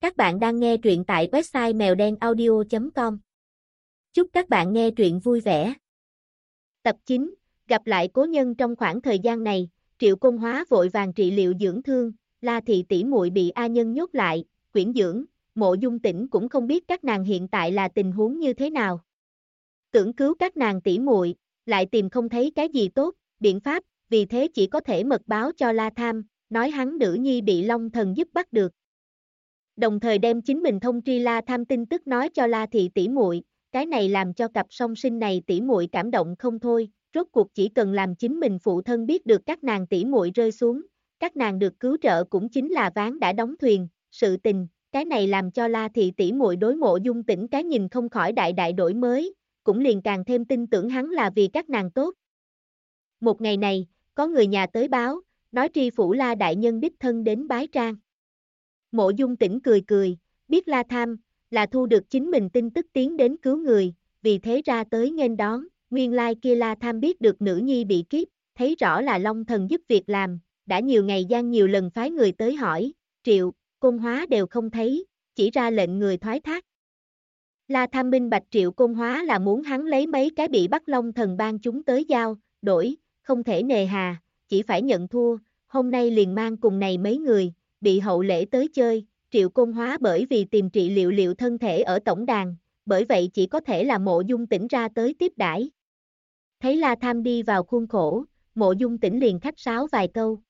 Các bạn đang nghe truyện tại website mèo đen audio.com. Chúc các bạn nghe truyện vui vẻ. Tập 9, gặp lại cố nhân trong khoảng thời gian này, Triệu Công Hóa vội vàng trị liệu dưỡng thương, La Thị tỷ muội bị A Nhân nhốt lại, quyển dưỡng, mộ dung tỉnh cũng không biết các nàng hiện tại là tình huống như thế nào. Tưởng cứu các nàng tỷ muội, lại tìm không thấy cái gì tốt, biện pháp, vì thế chỉ có thể mật báo cho La Tham, nói hắn nữ nhi bị Long Thần giúp bắt được. Đồng thời đem chính mình thông tri La Tham tin tức nói cho La Thị tỷ muội, cái này làm cho cặp song sinh này tỷ muội cảm động không thôi, rốt cuộc chỉ cần làm chính mình phụ thân biết được các nàng tỷ muội rơi xuống, các nàng được cứu trợ cũng chính là ván đã đóng thuyền, sự tình, cái này làm cho La Thị tỷ muội đối mộ dung tỉnh cái nhìn không khỏi đại đại đổi mới, cũng liền càng thêm tin tưởng hắn là vì các nàng tốt. Một ngày này, có người nhà tới báo, nói tri phủ La Đại Nhân đích thân đến bái trang. Mộ dung tỉnh cười cười, biết La Tham, là thu được chính mình tin tức tiến đến cứu người, vì thế ra tới nghênh đón, nguyên lai kia La Tham biết được nữ nhi bị kiếp, thấy rõ là Long Thần giúp việc làm, đã nhiều ngày gian nhiều lần phái người tới hỏi, triệu, công hóa đều không thấy, chỉ ra lệnh người thoái thác. La Tham minh bạch triệu công hóa là muốn hắn lấy mấy cái bị bắt Long Thần ban chúng tới giao, đổi, không thể nề hà, chỉ phải nhận thua, hôm nay liền mang cùng này mấy người, bị hậu lễ tới chơi, triệu công hóa bởi vì tìm trị liệu liệu thân thể ở tổng đàn, bởi vậy chỉ có thể là mộ dung tỉnh ra tới tiếp đãi. Thấy La Tham đi vào khuôn khổ, mộ dung tỉnh liền khách sáo vài câu.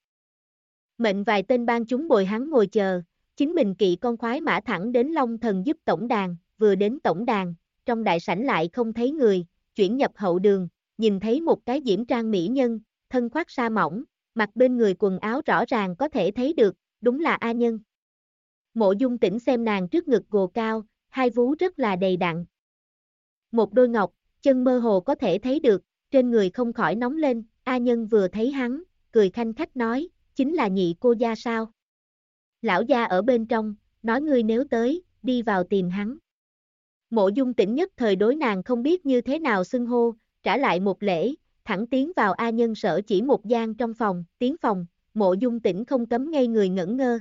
Mệnh vài tên ban chúng bồi hắn ngồi chờ, chính mình kỵ con khoái mã thẳng đến Long Thần giúp tổng đàn, vừa đến tổng đàn, trong đại sảnh lại không thấy người, chuyển nhập hậu đường, nhìn thấy một cái diễm trang mỹ nhân, thân khoác sa mỏng, mặc bên người quần áo rõ ràng có thể thấy được, đúng là A Nhân. Mộ dung tỉnh xem nàng trước ngực gồ cao, hai vú rất là đầy đặn. Một đôi ngọc, chân mơ hồ có thể thấy được, trên người không khỏi nóng lên, A Nhân vừa thấy hắn, cười khanh khách nói, chính là nhị cô gia sao. Lão gia ở bên trong, nói ngươi nếu tới, đi vào tìm hắn. Mộ dung tỉnh nhất thời đối nàng không biết như thế nào xưng hô, trả lại một lễ, thẳng tiến vào A nhân sở chỉ một gian trong phòng, tiến phòng, mộ dung tỉnh không cấm ngây người ngẩn ngơ.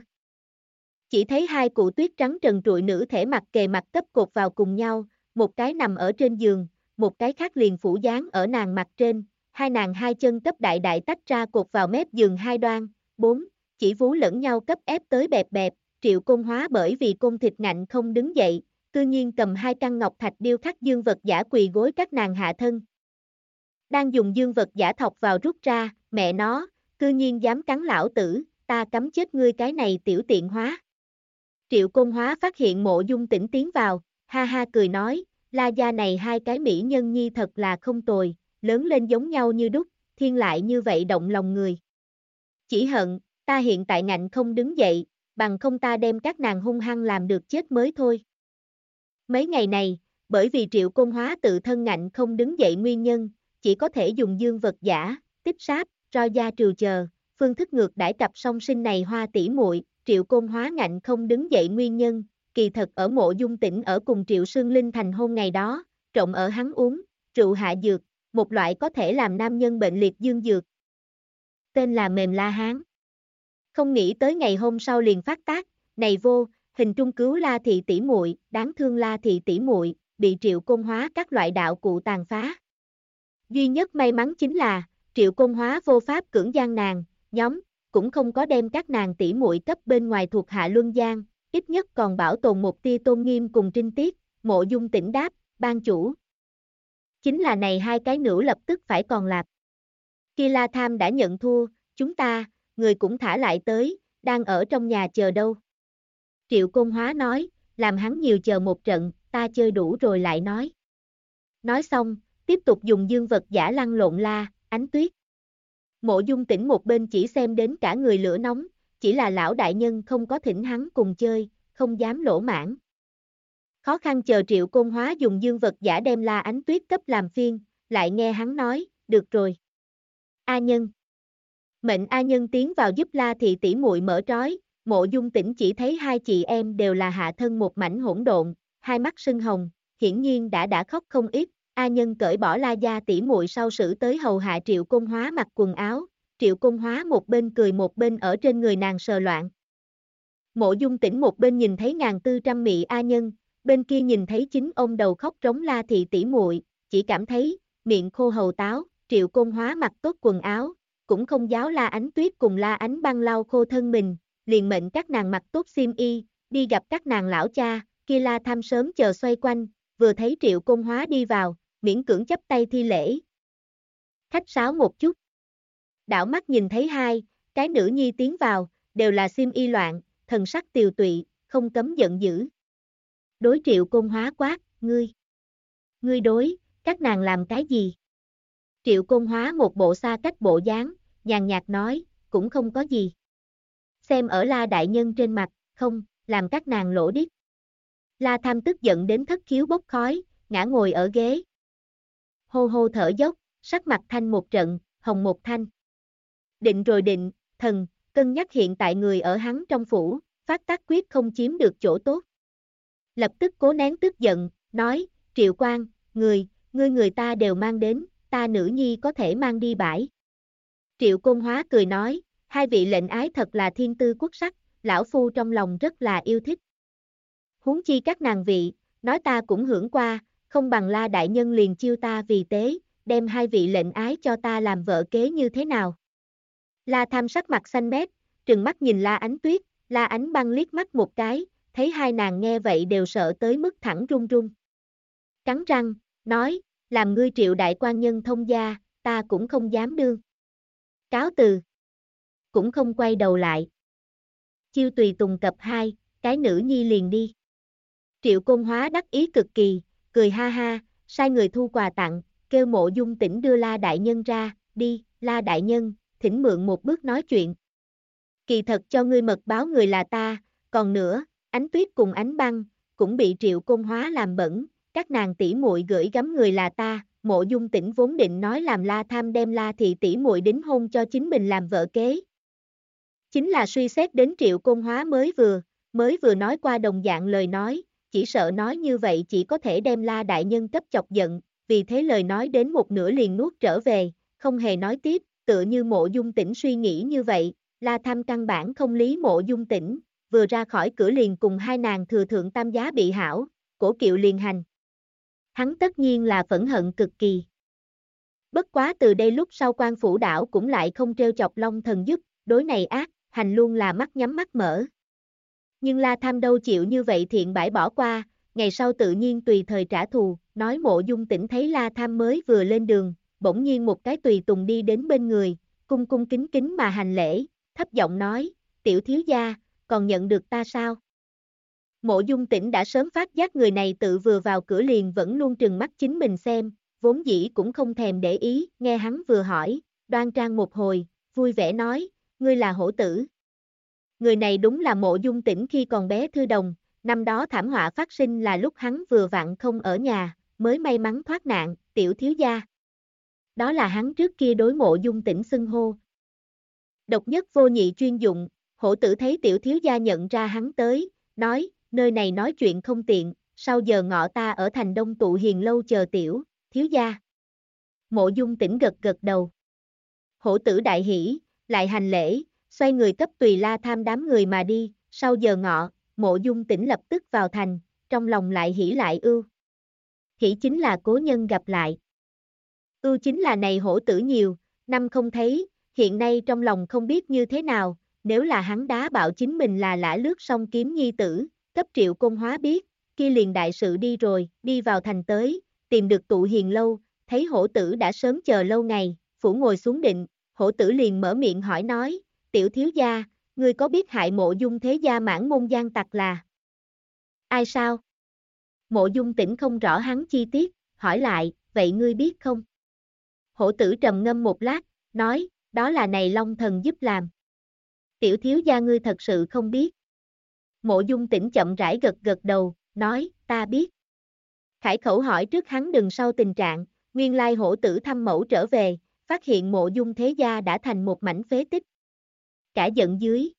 Chỉ thấy hai cụ tuyết trắng trần trụi nữ thể mặt kề mặt cấp cột vào cùng nhau, một cái nằm ở trên giường, một cái khác liền phủ dáng ở nàng mặt trên, hai nàng hai chân cấp đại đại tách ra cột vào mép giường hai đoan, bốn, chỉ vú lẫn nhau cấp ép tới bẹp bẹp, triệu công hóa bởi vì công thịt ngạnh không đứng dậy, tự nhiên cầm hai căn ngọc thạch điêu khắc dương vật giả quỳ gối các nàng hạ thân, đang dùng dương vật giả thọc vào rút ra, mẹ nó, cư nhiên dám cắn lão tử, ta cấm chết ngươi cái này tiểu tiện hóa. Triệu công hóa phát hiện mộ dung tỉnh tiến vào, ha ha cười nói, la gia này hai cái mỹ nhân nhi thật là không tồi, lớn lên giống nhau như đúc, thiên lại như vậy động lòng người. Chỉ hận, ta hiện tại ngạnh không đứng dậy, bằng không ta đem các nàng hung hăng làm được chết mới thôi. Mấy ngày này, bởi vì triệu công hóa tự thân ngạnh không đứng dậy nguyên nhân, chỉ có thể dùng dương vật giả, tích sáp, ro gia trừ chờ, phương thức ngược đãi cặp song sinh này hoa tỷ muội, triệu côn hóa ngạnh không đứng dậy nguyên nhân, kỳ thật ở mộ dung tỉnh ở cùng triệu sương linh thành hôn ngày đó, trộn ở hắn uống, rượu hạ dược, một loại có thể làm nam nhân bệnh liệt dương dược. Tên là mềm la hán. Không nghĩ tới ngày hôm sau liền phát tác, này vô, hình trung cứu la thị tỷ muội, đáng thương la thị tỷ muội, bị triệu côn hóa các loại đạo cụ tàn phá. Duy nhất may mắn chính là, triệu công hóa vô pháp cưỡng gian nàng, nhóm, cũng không có đem các nàng tỷ muội cấp bên ngoài thuộc hạ luân gian, ít nhất còn bảo tồn một tia tôn nghiêm cùng trinh tiết, mộ dung tỉnh đáp, ban chủ. Chính là này hai cái nữ lập tức phải còn lạp. Kila La Tham đã nhận thua, chúng ta, người cũng thả lại tới, đang ở trong nhà chờ đâu. Triệu Công Hóa nói, làm hắn nhiều chờ một trận, ta chơi đủ rồi lại nói. Nói xong, tiếp tục dùng dương vật giả lăn lộn la, ánh tuyết. Mộ dung tỉnh một bên chỉ xem đến cả người lửa nóng, chỉ là lão đại nhân không có thỉnh hắn cùng chơi, không dám lỗ mãn. Khó khăn chờ triệu côn hóa dùng dương vật giả đem la ánh tuyết cấp làm phiên, lại nghe hắn nói, được rồi. A nhân. Mệnh A nhân tiến vào giúp la thị tỷ muội mở trói, mộ dung tỉnh chỉ thấy hai chị em đều là hạ thân một mảnh hỗn độn, hai mắt sưng hồng, hiển nhiên đã đã khóc không ít, A Nhân cởi bỏ la gia tỉ muội sau sử tới hầu hạ triệu công hóa mặc quần áo, triệu công hóa một bên cười một bên ở trên người nàng sờ loạn. Mộ dung tỉnh một bên nhìn thấy ngàn tư trăm mị A nhân, bên kia nhìn thấy chính ông đầu khóc trống la thị tỉ muội, chỉ cảm thấy, miệng khô hầu táo, triệu Công hóa mặc tốt quần áo, cũng không giáo la ánh tuyết cùng la ánh băng lau khô thân mình, liền mệnh các nàng mặc tốt xiêm y, đi gặp các nàng lão cha, kia la tham sớm chờ xoay quanh, vừa thấy triệu Công hóa đi vào, miễn cưỡng chấp tay thi lễ. Khách sáo một chút. Đảo mắt nhìn thấy hai, cái nữ nhi tiến vào, đều là xiêm y loạn, thần sắc tiều tụy, không cấm giận dữ. Đối triệu côn hóa quát, ngươi. Ngươi đối, các nàng làm cái gì? Triệu côn hóa một bộ xa cách bộ dáng, nhàn nhạt nói, cũng không có gì. Xem ở la đại nhân trên mặt, không, làm các nàng lỗ điếc. La tham tức giận đến thất khiếu bốc khói, ngã ngồi ở ghế. Hô hô thở dốc, sắc mặt thanh một trận, hồng một thanh. Định rồi định, thần, cân nhắc hiện tại người ở hắn trong phủ, phát tác quyết không chiếm được chỗ tốt. Lập tức cố nén tức giận, nói, triệu quan, người, ngươi người ta đều mang đến, ta nữ nhi có thể mang đi bãi. Triệu Côn Hóa cười nói, hai vị lệnh ái thật là thiên tư quốc sắc, lão phu trong lòng rất là yêu thích. Huống chi các nàng vị, nói ta cũng hưởng qua, không bằng la đại nhân liền chiêu ta vì tế, đem hai vị lệnh ái cho ta làm vợ kế như thế nào. La tham sắc mặt xanh mét, trừng mắt nhìn la ánh tuyết, la ánh băng liếc mắt một cái, thấy hai nàng nghe vậy đều sợ tới mức thẳng run run. Cắn răng, nói, làm ngươi triệu đại quan nhân thông gia, ta cũng không dám đương. Cáo từ. Cũng không quay đầu lại. Chiêu tùy tùng cập hai, cái nữ nhi liền đi. Triệu Công Hóa đắc ý cực kỳ, cười ha ha, sai người thu quà tặng, kêu mộ dung tỉnh đưa La Đại Nhân ra, đi, La Đại Nhân, thỉnh mượn một bước nói chuyện. Kỳ thật cho ngươi mật báo người là ta, còn nữa, ánh tuyết cùng ánh băng, cũng bị Triệu công Hóa làm bẩn, các nàng tỷ muội gửi gắm người là ta, mộ dung tỉnh vốn định nói làm la tham đem la thị tỷ muội đính hôn cho chính mình làm vợ kế. Chính là suy xét đến triệu công hóa mới vừa, mới vừa nói qua đồng dạng lời nói, chỉ sợ nói như vậy chỉ có thể đem la đại nhân cấp chọc giận, vì thế lời nói đến một nửa liền nuốt trở về, không hề nói tiếp, tựa như mộ dung tỉnh suy nghĩ như vậy, la tham căn bản không lý mộ dung tỉnh, vừa ra khỏi cửa liền cùng hai nàng thừa thượng tam giá bị hảo, cổ kiệu liền hành, hắn tất nhiên là phẫn hận cực kỳ. Bất quá từ đây lúc sau quan phủ đảo cũng lại không treo chọc long thần giúp, đối này ác, hành luôn là mắt nhắm mắt mở. Nhưng La Tham đâu chịu như vậy thiện bãi bỏ qua, ngày sau tự nhiên tùy thời trả thù, nói mộ dung tỉnh thấy La Tham mới vừa lên đường, bỗng nhiên một cái tùy tùng đi đến bên người, cung cung kính kính mà hành lễ, thấp giọng nói, tiểu thiếu gia, còn nhận được ta sao? Mộ dung tỉnh đã sớm phát giác người này tự vừa vào cửa liền vẫn luôn trừng mắt chính mình xem, vốn dĩ cũng không thèm để ý, nghe hắn vừa hỏi, đoan trang một hồi, vui vẻ nói, ngươi là hổ tử. Người này đúng là mộ dung tỉnh khi còn bé thư đồng, năm đó thảm họa phát sinh là lúc hắn vừa vặn không ở nhà, mới may mắn thoát nạn, tiểu thiếu gia. Đó là hắn trước kia đối mộ dung tỉnh xưng hô. Độc nhất vô nhị chuyên dụng, hổ tử thấy tiểu thiếu gia nhận ra hắn tới, nói, nơi này nói chuyện không tiện, sau giờ ngọ ta ở thành đông tụ hiền lâu chờ tiểu, thiếu gia. Mộ dung tỉnh gật gật đầu. Hổ tử đại hỷ, lại hành lễ, xoay người cấp tùy la tham đám người mà đi, sau giờ ngọ, mộ dung tỉnh lập tức vào thành, trong lòng lại hỉ lại ưu. Hỉ chính là cố nhân gặp lại. Ưu chính là này hổ tử nhiều, năm không thấy, hiện nay trong lòng không biết như thế nào, nếu là hắn đá bạo chính mình là lã lướt song kiếm nhi tử, cấp triệu công hóa biết, kia liền đại sự đi rồi, đi vào thành tới, tìm được tụ hiền lâu, thấy hổ tử đã sớm chờ lâu ngày, phủ ngồi xuống định, hổ tử liền mở miệng hỏi nói, tiểu thiếu gia, ngươi có biết hại mộ dung thế gia mãn môn gian tặc là? Ai sao? Mộ dung tỉnh không rõ hắn chi tiết, hỏi lại, vậy ngươi biết không? Hổ tử trầm ngâm một lát, nói, đó là này long thần giúp làm. Tiểu thiếu gia ngươi thật sự không biết. Mộ dung tỉnh chậm rãi gật gật đầu, nói, ta biết. Khải khẩu hỏi trước hắn đừng sau tình trạng, nguyên lai hổ tử thăm mẫu trở về, phát hiện mộ dung thế gia đã thành một mảnh phế tích. Cả giận dưới.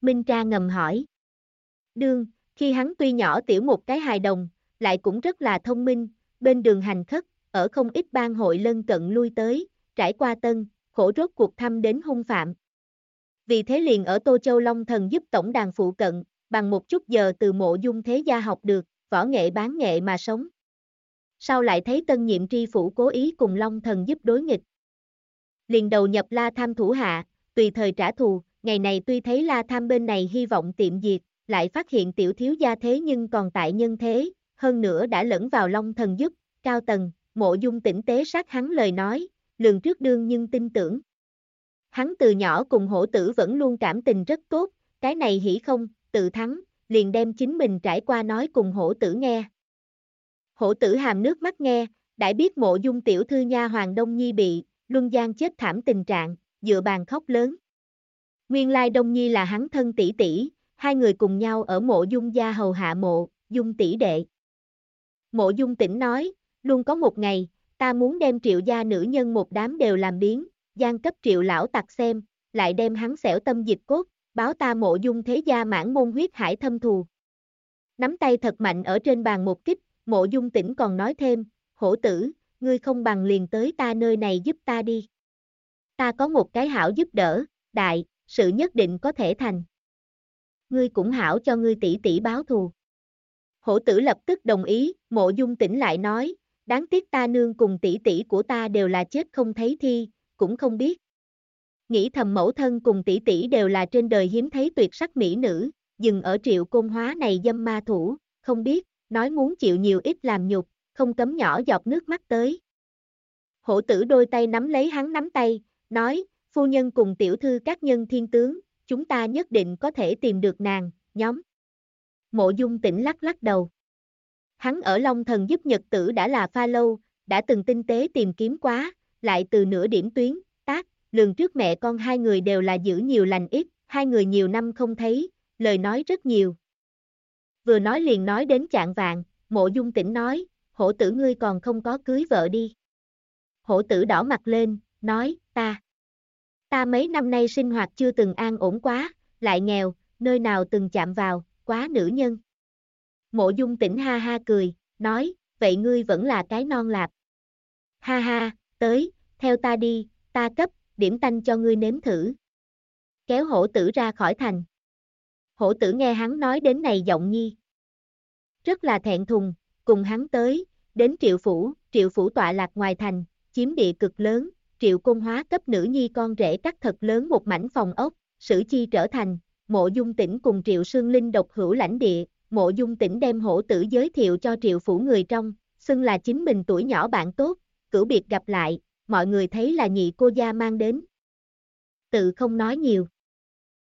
Minh Tra ngầm hỏi. Đương, khi hắn tuy nhỏ tiểu một cái hài đồng, lại cũng rất là thông minh, bên đường hành khất, ở không ít bang hội lân cận lui tới, trải qua tân, khổ rốt cuộc thăm đến hung phạm. Vì thế liền ở Tô Châu Long Thần giúp tổng đàn phụ cận, bằng một chút giờ từ mộ dung thế gia học được, võ nghệ bán nghệ mà sống. Sau lại thấy tân nhiệm tri phủ cố ý cùng Long Thần giúp đối nghịch. Liền đầu nhập La Tham thủ hạ, tùy thời trả thù, ngày này tuy thấy La Tham bên này hy vọng tiệm diệt, lại phát hiện tiểu thiếu gia thế nhưng còn tại nhân thế, hơn nữa đã lẫn vào Long Thần giúp, cao tầng, mộ dung tỉnh tế sát hắn lời nói, lường trước đương nhưng tin tưởng. Hắn từ nhỏ cùng hổ tử vẫn luôn cảm tình rất tốt, cái này hỉ không, tự thắng, liền đem chính mình trải qua nói cùng hổ tử nghe. Hổ tử hàm nước mắt nghe, đã biết mộ dung tiểu thư nha hoàng đông nhi bị, luân gian chết thảm tình trạng, dựa bàn khóc lớn. Nguyên lai đông nhi là hắn thân tỷ tỷ, hai người cùng nhau ở mộ dung gia hầu hạ mộ, dung tỷ đệ. Mộ dung tỉnh nói, luôn có một ngày, ta muốn đem triệu gia nữ nhân một đám đều làm biến, gian cấp triệu lão tặc xem, lại đem hắn xẻo tâm dịch cốt, báo ta mộ dung thế gia mãn môn huyết hải thâm thù. Nắm tay thật mạnh ở trên bàn một kích, mộ dung tỉnh còn nói thêm, hổ tử, ngươi không bằng liền tới ta nơi này giúp ta đi. Ta có một cái hảo giúp đỡ, đại, sự nhất định có thể thành. Ngươi cũng hảo cho ngươi tỷ tỷ báo thù. Hổ tử lập tức đồng ý, mộ dung tỉnh lại nói, đáng tiếc ta nương cùng tỷ tỷ của ta đều là chết không thấy thi, cũng không biết. Nghĩ thầm mẫu thân cùng tỷ tỷ đều là trên đời hiếm thấy tuyệt sắc mỹ nữ, dừng ở triệu côn hóa này dâm ma thủ, không biết, nói muốn chịu nhiều ít làm nhục, không cấm nhỏ giọt nước mắt tới. Hổ tử đôi tay nắm lấy hắn nắm tay, nói, phu nhân cùng tiểu thư các nhân thiên tướng, chúng ta nhất định có thể tìm được nàng, nhóm. Mộ dung tỉnh lắc lắc đầu. Hắn ở Long Thần giúp Nhật tử đã là pha lâu, đã từng tinh tế tìm kiếm quá, lại từ nửa điểm tuyến, tác, lường trước mẹ con hai người đều là giữ nhiều lành ít, hai người nhiều năm không thấy, lời nói rất nhiều. Vừa nói liền nói đến chạng vạn, mộ dung tỉnh nói, hổ tử ngươi còn không có cưới vợ đi. Hổ tử đỏ mặt lên, nói, ta. Ta mấy năm nay sinh hoạt chưa từng an ổn quá, lại nghèo, nơi nào từng chạm vào, quá nữ nhân. Mộ dung tỉnh ha ha cười, nói, vậy ngươi vẫn là cái non lạp. Ha ha, tới, theo ta đi, ta cấp, điểm tanh cho ngươi nếm thử. Kéo hổ tử ra khỏi thành. Hổ tử nghe hắn nói đến này giọng nhi. Rất là thẹn thùng, cùng hắn tới, đến triệu phủ, triệu phủ tọa lạc ngoài thành, chiếm địa cực lớn, triệu công hóa cấp nữ nhi con rể cắt thật lớn một mảnh phòng ốc, sử chi trở thành, mộ dung tỉnh cùng triệu sương linh độc hữu lãnh địa, mộ dung tỉnh đem hổ tử giới thiệu cho triệu phủ người trong, xưng là chính mình tuổi nhỏ bạn tốt, cửu biệt gặp lại, mọi người thấy là nhị cô gia mang đến. Tự không nói nhiều.